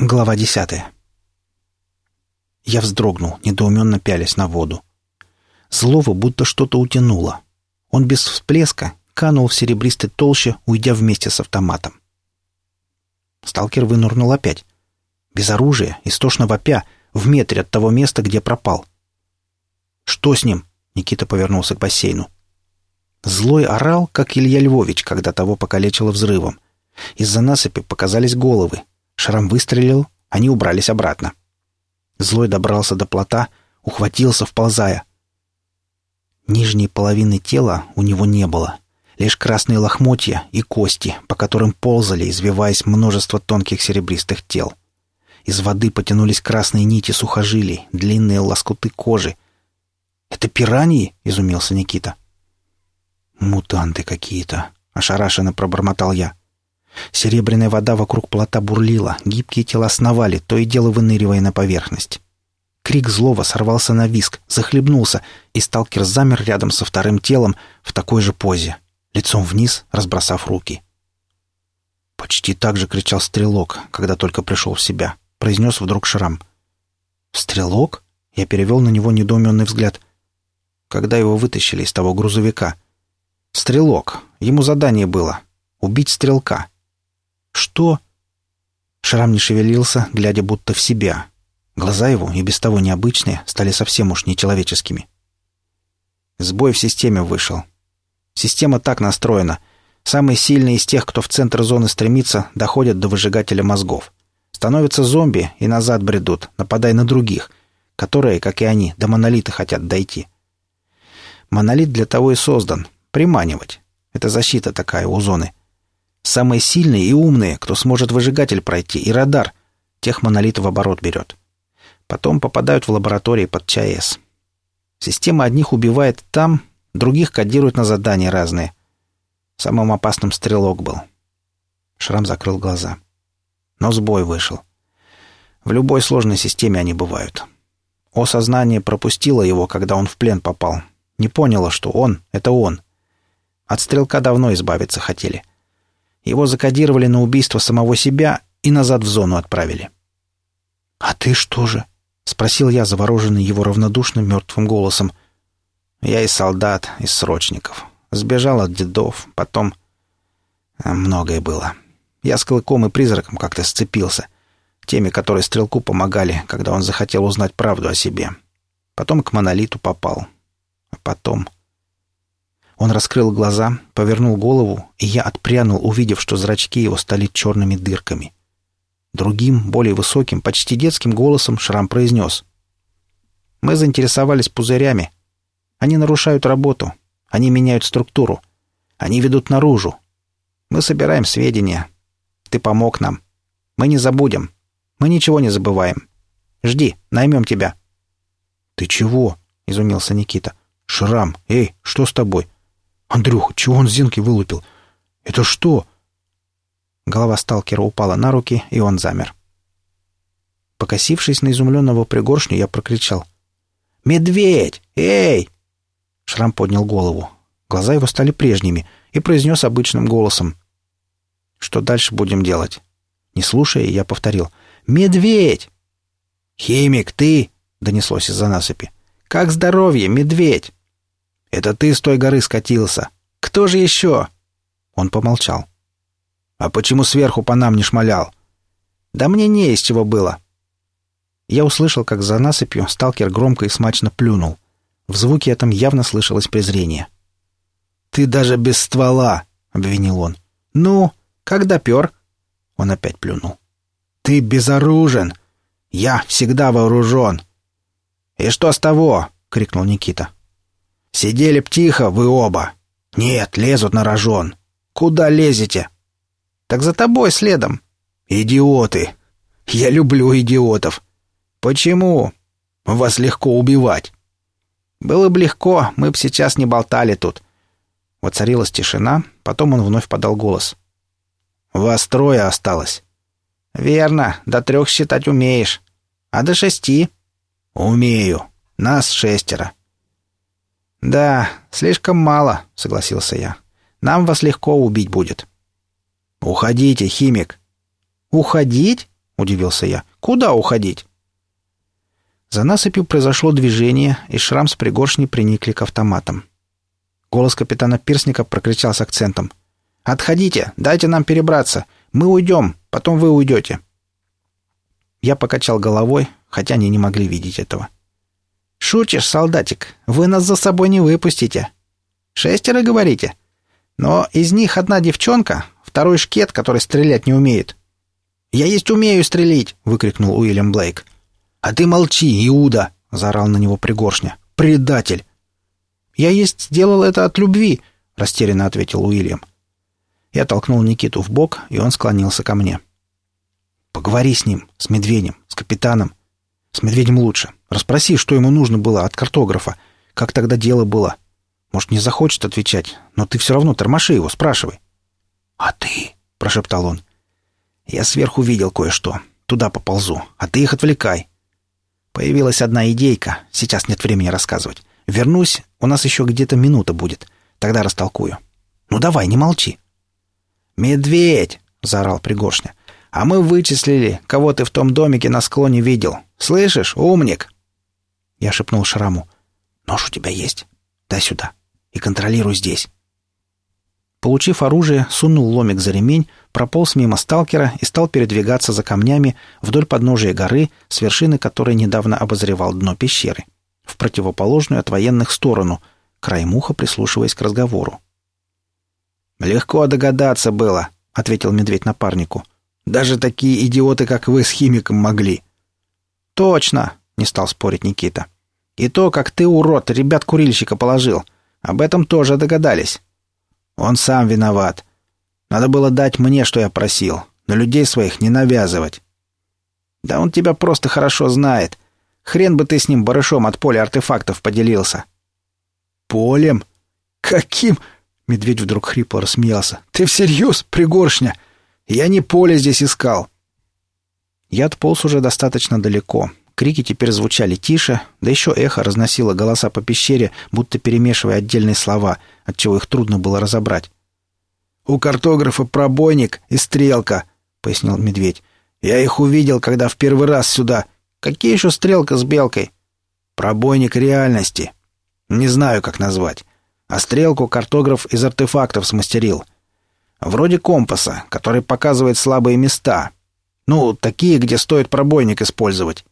Глава десятая. Я вздрогнул, недоуменно пялясь на воду. Злого будто что-то утянуло. Он без всплеска канул в серебристой толще, уйдя вместе с автоматом. Сталкер вынырнул опять. Без оружия, истошно вопя, в метре от того места, где пропал. «Что с ним?» — Никита повернулся к бассейну. Злой орал, как Илья Львович, когда того покалечило взрывом. Из-за насыпи показались головы, Шрам выстрелил, они убрались обратно. Злой добрался до плота, ухватился, вползая. Нижней половины тела у него не было. Лишь красные лохмотья и кости, по которым ползали, извиваясь множество тонких серебристых тел. Из воды потянулись красные нити сухожилий, длинные лоскуты кожи. «Это пираньи?» — изумился Никита. «Мутанты какие-то», — ошарашенно пробормотал я. Серебряная вода вокруг плота бурлила, гибкие тела сновали, то и дело выныривая на поверхность. Крик злого сорвался на виск, захлебнулся, и сталкер замер рядом со вторым телом в такой же позе, лицом вниз, разбросав руки. Почти так же кричал стрелок, когда только пришел в себя. Произнес вдруг шрам. «Стрелок?» Я перевел на него недоуменный взгляд. Когда его вытащили из того грузовика. «Стрелок. Ему задание было. Убить стрелка. «Что?» Шрам не шевелился, глядя будто в себя. Глаза его, и без того необычные, стали совсем уж нечеловеческими. Сбой в системе вышел. Система так настроена. Самые сильные из тех, кто в центр зоны стремится, доходят до выжигателя мозгов. Становятся зомби и назад бредут, нападая на других, которые, как и они, до монолита хотят дойти. Монолит для того и создан — приманивать. Это защита такая у зоны. Самые сильные и умные, кто сможет выжигатель пройти, и радар. Тех монолитов в оборот берет. Потом попадают в лаборатории под ЧАЭС. Система одних убивает там, других кодирует на задания разные. Самым опасным стрелок был. Шрам закрыл глаза. Но сбой вышел. В любой сложной системе они бывают. Осознание пропустило его, когда он в плен попал. Не поняло, что он — это он. От стрелка давно избавиться хотели. Его закодировали на убийство самого себя и назад в зону отправили. «А ты что же?» — спросил я, завороженный его равнодушным мертвым голосом. «Я из солдат, из срочников. Сбежал от дедов, потом...» э, Многое было. Я с Клыком и Призраком как-то сцепился. Теми, которые Стрелку помогали, когда он захотел узнать правду о себе. Потом к Монолиту попал. А потом... Он раскрыл глаза, повернул голову, и я отпрянул, увидев, что зрачки его стали черными дырками. Другим, более высоким, почти детским голосом Шрам произнес. «Мы заинтересовались пузырями. Они нарушают работу. Они меняют структуру. Они ведут наружу. Мы собираем сведения. Ты помог нам. Мы не забудем. Мы ничего не забываем. Жди, наймем тебя». «Ты чего?» — изумился Никита. «Шрам, эй, что с тобой?» «Андрюха, чего он Зинки вылупил? Это что?» Голова сталкера упала на руки, и он замер. Покосившись на изумленного пригоршню, я прокричал. «Медведь! Эй!» Шрам поднял голову. Глаза его стали прежними и произнес обычным голосом. «Что дальше будем делать?» Не слушая, я повторил. «Медведь!» «Химик, ты!» — донеслось из-за насыпи. «Как здоровье, медведь!» Это ты с той горы скатился. Кто же еще?» Он помолчал. «А почему сверху по нам не шмалял?» «Да мне не из чего было». Я услышал, как за насыпью сталкер громко и смачно плюнул. В звуке этом явно слышалось презрение. «Ты даже без ствола!» — обвинил он. «Ну, когда пер?» Он опять плюнул. «Ты безоружен! Я всегда вооружен!» «И что с того?» — крикнул Никита. Сидели б тихо, вы оба. Нет, лезут на рожон. Куда лезете? Так за тобой следом. Идиоты. Я люблю идиотов. Почему? Вас легко убивать. Было бы легко, мы бы сейчас не болтали тут. Воцарилась тишина, потом он вновь подал голос. «Вас трое осталось». «Верно, до трех считать умеешь. А до шести?» «Умею. Нас шестеро. «Да, слишком мало», — согласился я. «Нам вас легко убить будет». «Уходите, химик». «Уходить? удивился я. «Куда уходить?» За насыпью произошло движение, и Шрам с пригоршней приникли к автоматам. Голос капитана Пирсника прокричал с акцентом. «Отходите! Дайте нам перебраться! Мы уйдем, потом вы уйдете!» Я покачал головой, хотя они не могли видеть этого. «Шутишь, солдатик? Вы нас за собой не выпустите!» «Шестеро, говорите? Но из них одна девчонка, второй шкет, который стрелять не умеет». «Я есть умею стрелять!» — выкрикнул Уильям Блейк. «А ты молчи, Иуда!» — заорал на него пригоршня. «Предатель!» «Я есть сделал это от любви!» — растерянно ответил Уильям. Я толкнул Никиту в бок, и он склонился ко мне. «Поговори с ним, с медведем, с капитаном. С медведем лучше. Расспроси, что ему нужно было от картографа. Как тогда дело было. Может, не захочет отвечать, но ты все равно тормоши его, спрашивай». «А ты?» — прошептал он. «Я сверху видел кое-что. Туда поползу. А ты их отвлекай. Появилась одна идейка, сейчас нет времени рассказывать. Вернусь, у нас еще где-то минута будет. Тогда растолкую. Ну давай, не молчи. «Медведь!» — заорал Пригоршня. «А мы вычислили, кого ты в том домике на склоне видел. Слышишь, умник?» Я шепнул Шраму. «Нож у тебя есть? Дай сюда. И контролируй здесь». Получив оружие, сунул ломик за ремень, прополз мимо сталкера и стал передвигаться за камнями вдоль подножия горы, с вершины которой недавно обозревал дно пещеры, в противоположную от военных сторону, краем уха прислушиваясь к разговору. «Легко догадаться было», — ответил медведь напарнику. «Даже такие идиоты, как вы, с химиком могли». «Точно», — не стал спорить Никита. «И то, как ты, урод, ребят-курильщика положил. Об этом тоже догадались». Он сам виноват. Надо было дать мне, что я просил, но людей своих не навязывать. Да он тебя просто хорошо знает. Хрен бы ты с ним барышом от поля артефактов поделился. Полем? Каким? Медведь вдруг хрипло рассмеялся. Ты всерьез, пригоршня? Я не поле здесь искал. Я отполз уже достаточно далеко. Крики теперь звучали тише, да еще эхо разносило голоса по пещере, будто перемешивая отдельные слова, отчего их трудно было разобрать. «У картографа пробойник и стрелка», — пояснил медведь. «Я их увидел, когда в первый раз сюда. Какие еще стрелка с белкой?» «Пробойник реальности. Не знаю, как назвать. А стрелку картограф из артефактов смастерил. Вроде компаса, который показывает слабые места. Ну, такие, где стоит пробойник использовать.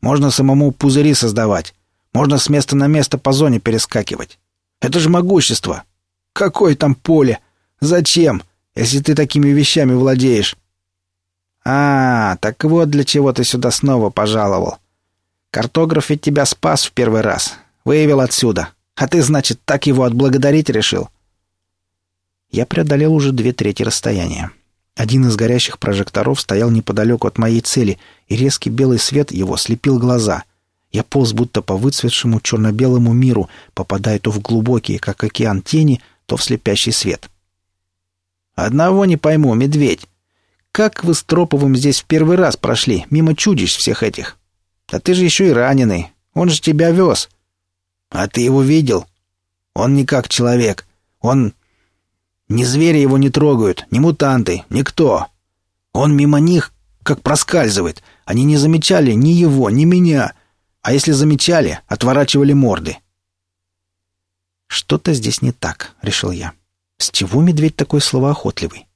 Можно самому пузыри создавать. Можно с места на место по зоне перескакивать. Это же могущество. Какое там поле? Зачем, если ты такими вещами владеешь? А, так вот для чего ты сюда снова пожаловал. Картограф ведь тебя спас в первый раз. Выявил отсюда. А ты, значит, так его отблагодарить решил? Я преодолел уже две трети расстояния. Один из горящих прожекторов стоял неподалеку от моей цели, и резкий белый свет его слепил глаза. Я полз будто по выцветшему черно-белому миру, попадая то в глубокие, как океан тени, то в слепящий свет. «Одного не пойму, медведь. Как вы с Троповым здесь в первый раз прошли, мимо чудищ всех этих? Да ты же еще и раненый. Он же тебя вез. А ты его видел? Он не как человек. Он ни звери его не трогают, ни мутанты, никто. Он мимо них как проскальзывает. Они не замечали ни его, ни меня. А если замечали, отворачивали морды. «Что-то здесь не так», — решил я. «С чего медведь такой словоохотливый?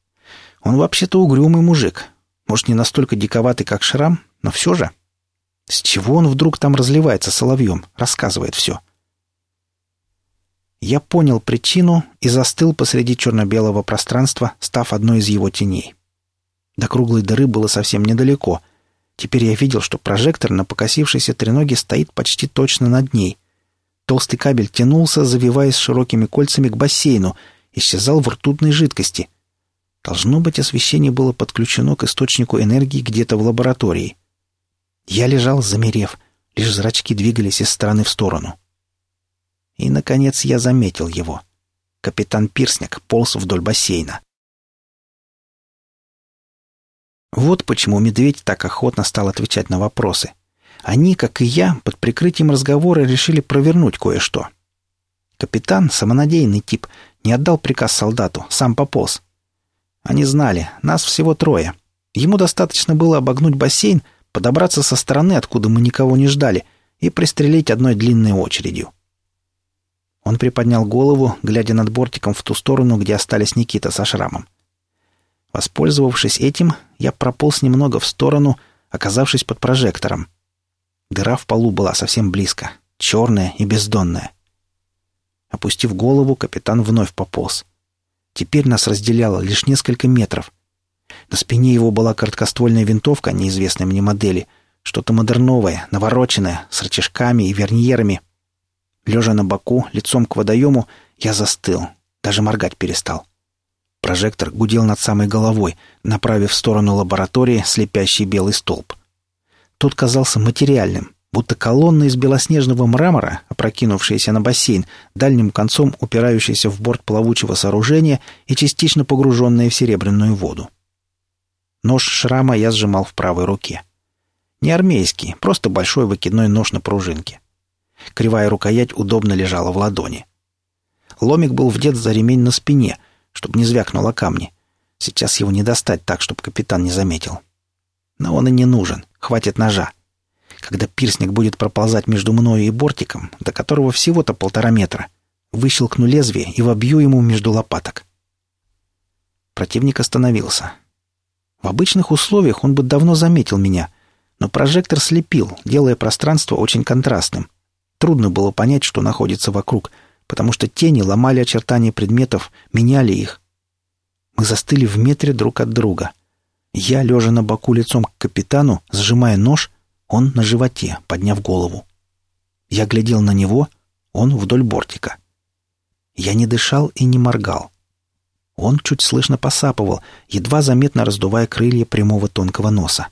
Он вообще-то угрюмый мужик. Может, не настолько диковатый, как Шрам, но все же. С чего он вдруг там разливается соловьем, рассказывает все?» Я понял причину и застыл посреди черно-белого пространства, став одной из его теней. До круглой дыры было совсем недалеко. Теперь я видел, что прожектор на покосившейся треноге стоит почти точно над ней. Толстый кабель тянулся, завиваясь широкими кольцами к бассейну, исчезал в ртутной жидкости. Должно быть, освещение было подключено к источнику энергии где-то в лаборатории. Я лежал, замерев, лишь зрачки двигались из стороны в сторону. И, наконец, я заметил его. Капитан Пирсник полз вдоль бассейна. Вот почему медведь так охотно стал отвечать на вопросы. Они, как и я, под прикрытием разговора решили провернуть кое-что. Капитан, самонадеянный тип, не отдал приказ солдату, сам пополз. Они знали, нас всего трое. Ему достаточно было обогнуть бассейн, подобраться со стороны, откуда мы никого не ждали, и пристрелить одной длинной очередью. Он приподнял голову, глядя над бортиком в ту сторону, где остались Никита со шрамом. Воспользовавшись этим, я прополз немного в сторону, оказавшись под прожектором. Дыра в полу была совсем близко, черная и бездонная. Опустив голову, капитан вновь пополз. Теперь нас разделяло лишь несколько метров. На спине его была короткоствольная винтовка неизвестной мне модели, что-то модерновое, навороченное, с рычажками и верньерами. Лежа на боку, лицом к водоему, я застыл, даже моргать перестал. Прожектор гудел над самой головой, направив в сторону лаборатории слепящий белый столб. Тот казался материальным, будто колонна из белоснежного мрамора, опрокинувшаяся на бассейн, дальним концом упирающаяся в борт плавучего сооружения и частично погруженная в серебряную воду. Нож шрама я сжимал в правой руке. Не армейский, просто большой выкидной нож на пружинке. Кривая рукоять удобно лежала в ладони. Ломик был вдет за ремень на спине — чтобы не звякнуло камни. Сейчас его не достать так, чтобы капитан не заметил. Но он и не нужен. Хватит ножа. Когда пирсник будет проползать между мною и бортиком, до которого всего-то полтора метра, выщелкну лезвие и вобью ему между лопаток. Противник остановился. В обычных условиях он бы давно заметил меня, но прожектор слепил, делая пространство очень контрастным. Трудно было понять, что находится вокруг — потому что тени ломали очертания предметов, меняли их. Мы застыли в метре друг от друга. Я, лежа на боку лицом к капитану, сжимая нож, он на животе, подняв голову. Я глядел на него, он вдоль бортика. Я не дышал и не моргал. Он чуть слышно посапывал, едва заметно раздувая крылья прямого тонкого носа.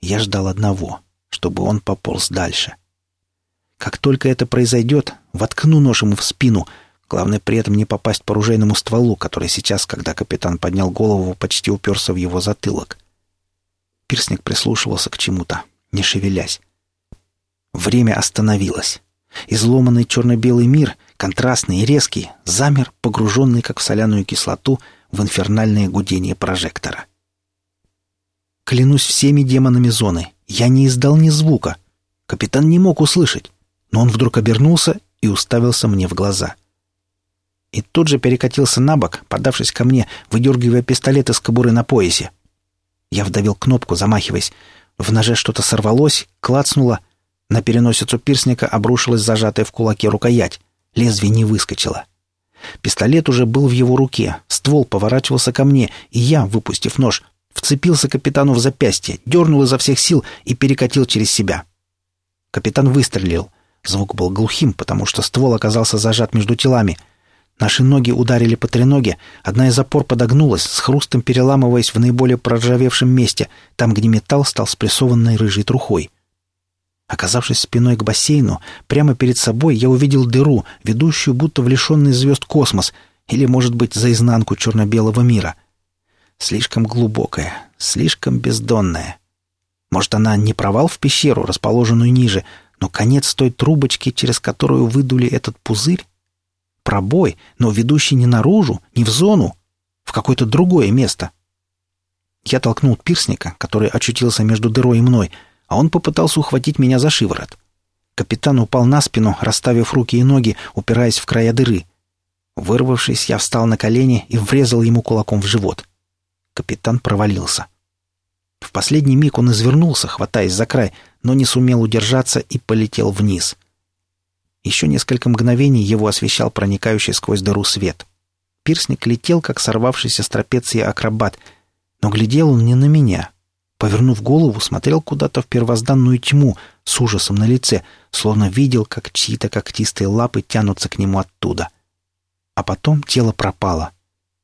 Я ждал одного, чтобы он пополз дальше. — как только это произойдет, воткну нож ему в спину. Главное при этом не попасть по ружейному стволу, который сейчас, когда капитан поднял голову, почти уперся в его затылок. Пирсник прислушивался к чему-то, не шевелясь. Время остановилось. Изломанный черно-белый мир, контрастный и резкий, замер, погруженный, как в соляную кислоту, в инфернальное гудение прожектора. Клянусь всеми демонами зоны, я не издал ни звука. Капитан не мог услышать но он вдруг обернулся и уставился мне в глаза. И тут же перекатился на бок, подавшись ко мне, выдергивая пистолет из кобуры на поясе. Я вдавил кнопку, замахиваясь. В ноже что-то сорвалось, клацнуло. На переносицу пирсника обрушилась зажатая в кулаке рукоять. Лезвие не выскочило. Пистолет уже был в его руке, ствол поворачивался ко мне, и я, выпустив нож, вцепился капитану в запястье, дернул изо всех сил и перекатил через себя. Капитан выстрелил. Звук был глухим, потому что ствол оказался зажат между телами. Наши ноги ударили по треноге, одна из опор подогнулась, с хрустом переламываясь в наиболее проржавевшем месте, там, где металл стал спрессованной рыжей трухой. Оказавшись спиной к бассейну, прямо перед собой я увидел дыру, ведущую будто в лишенный звезд космос, или, может быть, за изнанку черно-белого мира. Слишком глубокая, слишком бездонная. Может, она не провал в пещеру, расположенную ниже, но конец той трубочки, через которую выдули этот пузырь? Пробой, но ведущий не наружу, не в зону, в какое-то другое место. Я толкнул пирсника, который очутился между дырой и мной, а он попытался ухватить меня за шиворот. Капитан упал на спину, расставив руки и ноги, упираясь в края дыры. Вырвавшись, я встал на колени и врезал ему кулаком в живот. Капитан провалился. В последний миг он извернулся, хватаясь за край, но не сумел удержаться и полетел вниз. Еще несколько мгновений его освещал проникающий сквозь дыру свет. Пирсник летел, как сорвавшийся с трапеции акробат, но глядел он не на меня. Повернув голову, смотрел куда-то в первозданную тьму с ужасом на лице, словно видел, как чьи-то когтистые лапы тянутся к нему оттуда. А потом тело пропало.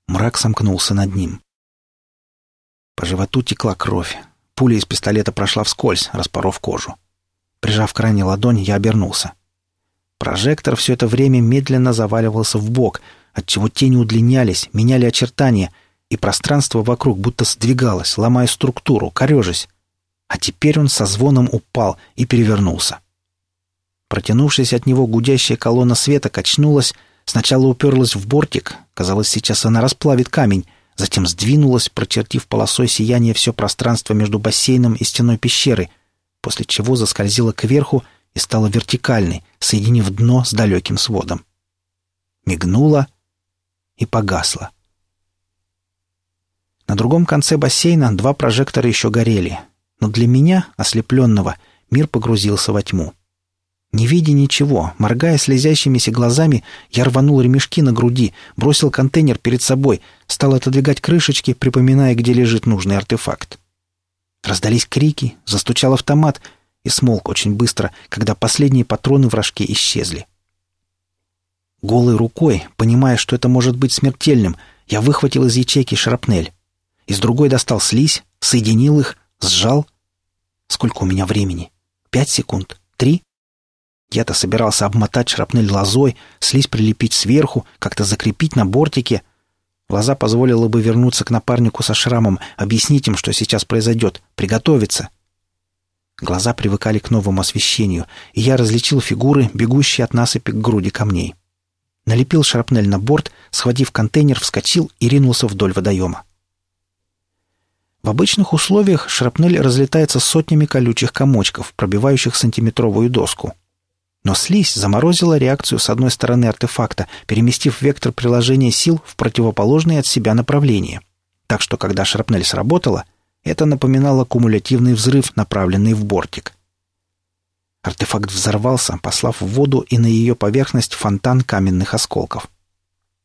Мрак сомкнулся над ним. По животу текла кровь. Пуля из пистолета прошла вскользь, распоров кожу. Прижав крайней ладонь, я обернулся. Прожектор все это время медленно заваливался в бок, отчего тени удлинялись, меняли очертания, и пространство вокруг будто сдвигалось, ломая структуру, корежась. А теперь он со звоном упал и перевернулся. Протянувшись от него гудящая колонна света качнулась, сначала уперлась в бортик, казалось, сейчас она расплавит камень, затем сдвинулась, прочертив полосой сияние все пространство между бассейном и стеной пещеры, после чего заскользила кверху и стала вертикальной, соединив дно с далеким сводом. Мигнула и погасла. На другом конце бассейна два прожектора еще горели, но для меня, ослепленного, мир погрузился во тьму. Не видя ничего, моргая слезящимися глазами, я рванул ремешки на груди, бросил контейнер перед собой, стал отодвигать крышечки, припоминая, где лежит нужный артефакт. Раздались крики, застучал автомат и смолк очень быстро, когда последние патроны в рожке исчезли. Голой рукой, понимая, что это может быть смертельным, я выхватил из ячейки шрапнель. Из другой достал слизь, соединил их, сжал. Сколько у меня времени? Пять секунд? Три? Я-то собирался обмотать шрапнель лозой, слизь прилепить сверху, как-то закрепить на бортике. Лоза позволила бы вернуться к напарнику со шрамом, объяснить им, что сейчас произойдет, приготовиться. Глаза привыкали к новому освещению, и я различил фигуры, бегущие от насыпи к груди камней. Налепил шрапнель на борт, схватив контейнер, вскочил и ринулся вдоль водоема. В обычных условиях шрапнель разлетается сотнями колючих комочков, пробивающих сантиметровую доску. Но слизь заморозила реакцию с одной стороны артефакта, переместив вектор приложения сил в противоположное от себя направление. Так что, когда шрапнель сработала, это напоминало кумулятивный взрыв, направленный в бортик. Артефакт взорвался, послав в воду и на ее поверхность фонтан каменных осколков.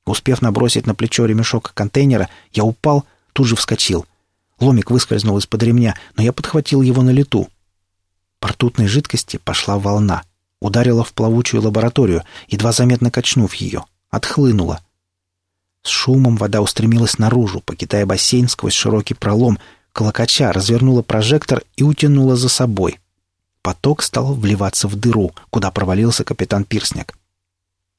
Успев набросить на плечо ремешок контейнера, я упал, тут же вскочил. Ломик выскользнул из-под ремня, но я подхватил его на лету. По ртутной жидкости пошла волна — ударила в плавучую лабораторию, едва заметно качнув ее. Отхлынула. С шумом вода устремилась наружу, покидая бассейн сквозь широкий пролом, колокача развернула прожектор и утянула за собой. Поток стал вливаться в дыру, куда провалился капитан Пирсняк.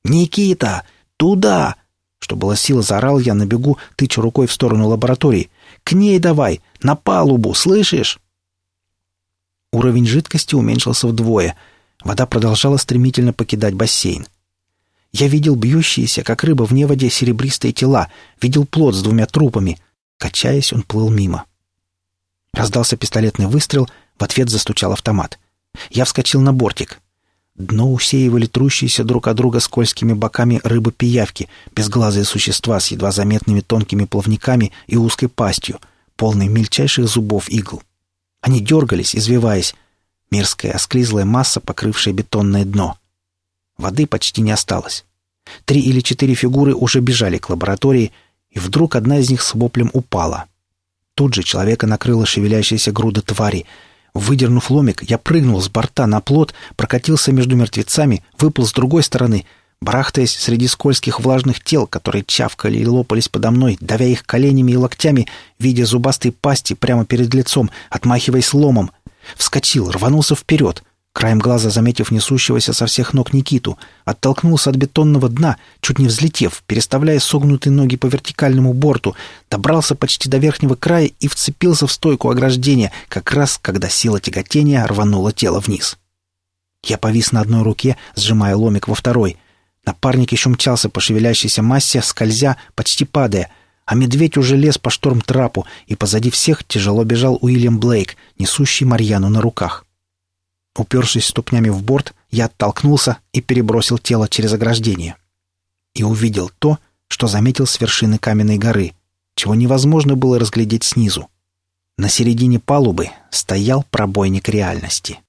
«Никита! Туда!» Что было сила, заорал я на бегу, тыча рукой в сторону лаборатории. «К ней давай! На палубу! Слышишь?» Уровень жидкости уменьшился вдвое — Вода продолжала стремительно покидать бассейн. Я видел бьющиеся, как рыба в неводе, серебристые тела, видел плод с двумя трупами. Качаясь, он плыл мимо. Раздался пистолетный выстрел, в ответ застучал автомат. Я вскочил на бортик. Дно усеивали трущиеся друг от друга скользкими боками рыбы-пиявки, безглазые существа с едва заметными тонкими плавниками и узкой пастью, полной мельчайших зубов игл. Они дергались, извиваясь, Мерзкая, осклизлая масса, покрывшая бетонное дно. Воды почти не осталось. Три или четыре фигуры уже бежали к лаборатории, и вдруг одна из них с воплем упала. Тут же человека накрыла шевелящаяся груда твари. Выдернув ломик, я прыгнул с борта на плот, прокатился между мертвецами, выплыл с другой стороны, барахтаясь среди скользких влажных тел, которые чавкали и лопались подо мной, давя их коленями и локтями, видя зубастые пасти прямо перед лицом, отмахиваясь ломом, Вскочил, рванулся вперед, краем глаза заметив несущегося со всех ног Никиту, оттолкнулся от бетонного дна, чуть не взлетев, переставляя согнутые ноги по вертикальному борту, добрался почти до верхнего края и вцепился в стойку ограждения, как раз когда сила тяготения рванула тело вниз. Я повис на одной руке, сжимая ломик во второй. Напарник еще мчался по шевелящейся массе, скользя, почти падая — а медведь уже лез по шторм-трапу, и позади всех тяжело бежал Уильям Блейк, несущий Марьяну на руках. Упершись ступнями в борт, я оттолкнулся и перебросил тело через ограждение. И увидел то, что заметил с вершины каменной горы, чего невозможно было разглядеть снизу. На середине палубы стоял пробойник реальности.